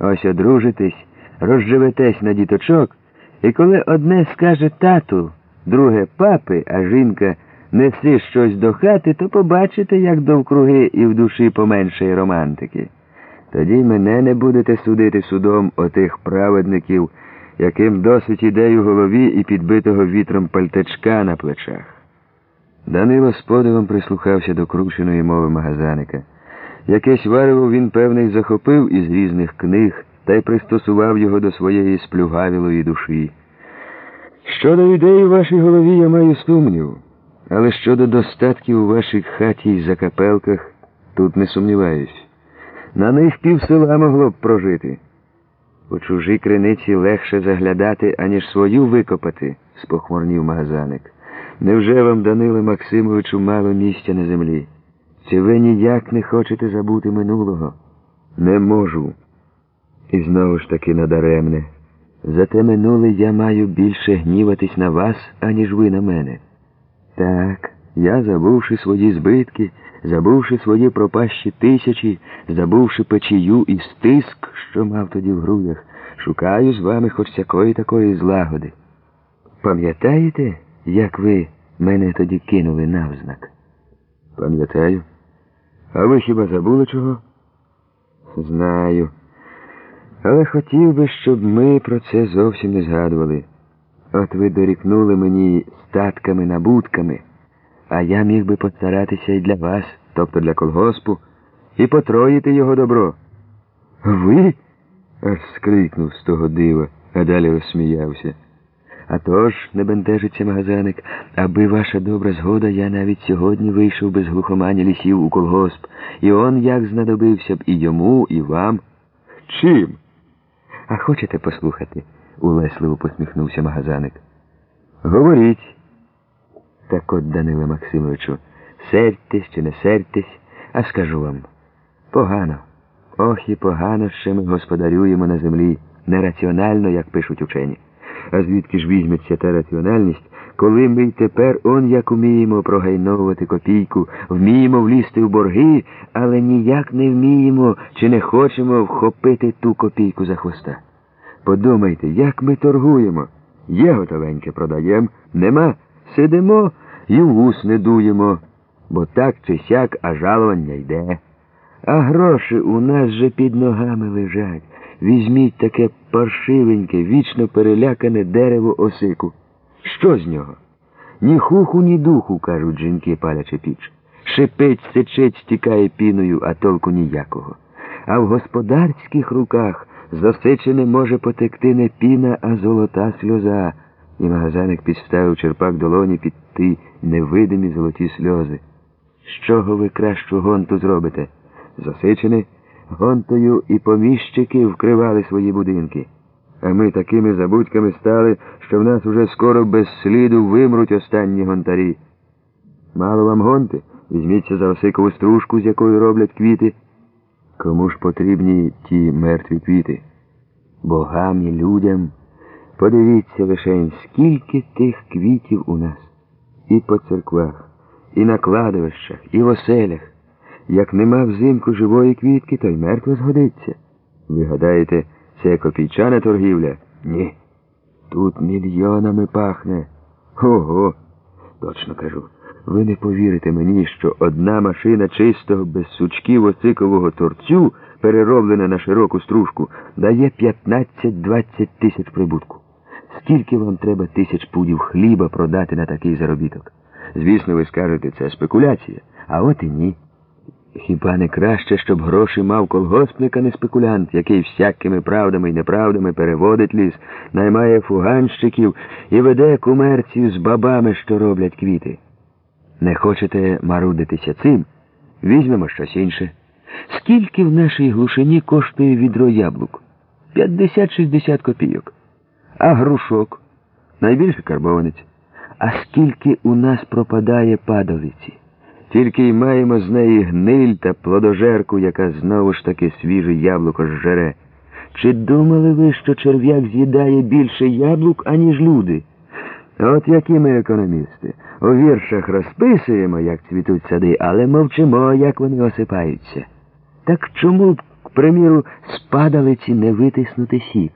Ось одружитесь, розживетесь на діточок, і коли одне скаже тату, друге папи, а жінка неси щось до хати, то побачите, як довкруги і в душі поменшає романтики. Тоді мене не будете судити судом отих праведників, яким досить ідей у голові і підбитого вітром пальтачка на плечах. Данило з подивом прислухався до крученої мови магазаника. Якесь варево він, певний, захопив із різних книг та й пристосував його до своєї сплюгавілої душі. Щодо ідей у вашій голові я маю сумнів, але щодо достатків у вашій хаті й закапелках тут не сумніваюсь. На них пів села могло б прожити. У чужі криниці легше заглядати, аніж свою викопати, спохмурнів магазаник. Невже вам, Даниле Максимовичу, мало місця на землі? Чи ви ніяк не хочете забути минулого? Не можу. І знову ж таки надаремне. За те минуле я маю більше гніватись на вас, аніж ви на мене. Так, я, забувши свої збитки, забувши свої пропащі тисячі, забувши печію і стиск, що мав тоді в грудях, шукаю з вами хоч всякої такої злагоди. Пам'ятаєте, як ви мене тоді кинули навзнак? Пам'ятаю. А ви хіба забули чого? Знаю. Але хотів би, щоб ми про це зовсім не згадували. От ви дорікнули мені статками набутками, а я міг би постаратися і для вас, тобто для колгоспу, і потроїти його добро. Ви? аж скрикнув з того дива, а далі розсміявся. А тож, не бентежиться магазаник, аби ваша добра згода, я навіть сьогодні вийшов без глухомані лісів у колгосп, і он як знадобився б і йому, і вам. Чим? А хочете послухати? улесливо посміхнувся магазаник. Говоріть. Так от, Даниле Максимовичу, сердьтесь чи не сердьтесь, а скажу вам. Погано. Ох і погано ще ми господарюємо на землі, нераціонально, як пишуть учені. А звідки ж візьметься та раціональність, коли ми й тепер он як уміємо прогайновувати копійку, вміємо влізти в борги, але ніяк не вміємо чи не хочемо вхопити ту копійку за хвоста. Подумайте, як ми торгуємо. Є готовеньке продаєм, нема, сидимо і в ус не дуємо, бо так чи сяк, а жалування йде. А гроші у нас же під ногами лежать. Візьміть таке паршивеньке, вічно перелякане дерево осику. Що з нього? Ні хуху, ні духу, кажуть жінки, палячи піч. Шипить, сечить, стікає піною, а толку ніякого. А в господарських руках засичене може потекти не піна, а золота сльоза. І магазаник підставив черпак долоні під ті невидимі золоті сльози. З чого ви кращу гонту зробите? Засичене? Гонтою і поміщики вкривали свої будинки. А ми такими забудьками стали, що в нас уже скоро без сліду вимруть останні гонтарі. Мало вам гонти? Візьміться за осикову стружку, з якої роблять квіти. Кому ж потрібні ті мертві квіти? Богам і людям. Подивіться лишень, скільки тих квітів у нас. І по церквах, і на кладовищах, і в оселях. Як нема взимку живої квітки, то й мертво згодиться. Ви гадаєте, це копійчана торгівля? Ні. Тут мільйонами пахне. Ого, точно кажу. Ви не повірите мені, що одна машина чистого без сучків оцикового торцю, перероблена на широку стружку, дає 15-20 тисяч прибутку. Скільки вам треба тисяч пудів хліба продати на такий заробіток? Звісно, ви скажете, це спекуляція, а от і ні. Хіба не краще, щоб гроші мав колгоспник, а не спекулянт, який всякими правдами і неправдами переводить ліс, наймає фуганщиків і веде комерцію з бабами, що роблять квіти? Не хочете марудитися цим? Візьмемо щось інше. Скільки в нашій глушині коштує відро яблук? 50-60 копійок. А грушок? Найбільше карбованець. А скільки у нас пропадає падовиці? Тільки й маємо з неї гниль та плодожерку, яка знову ж таки свіже яблуко зжере. Чи думали ви, що черв'як з'їдає більше яблук, аніж люди? От які ми економісти. У віршах розписуємо, як цвітуть сади, але мовчимо, як вони осипаються. Так чому б к приміру, з падалиці не витиснути сік.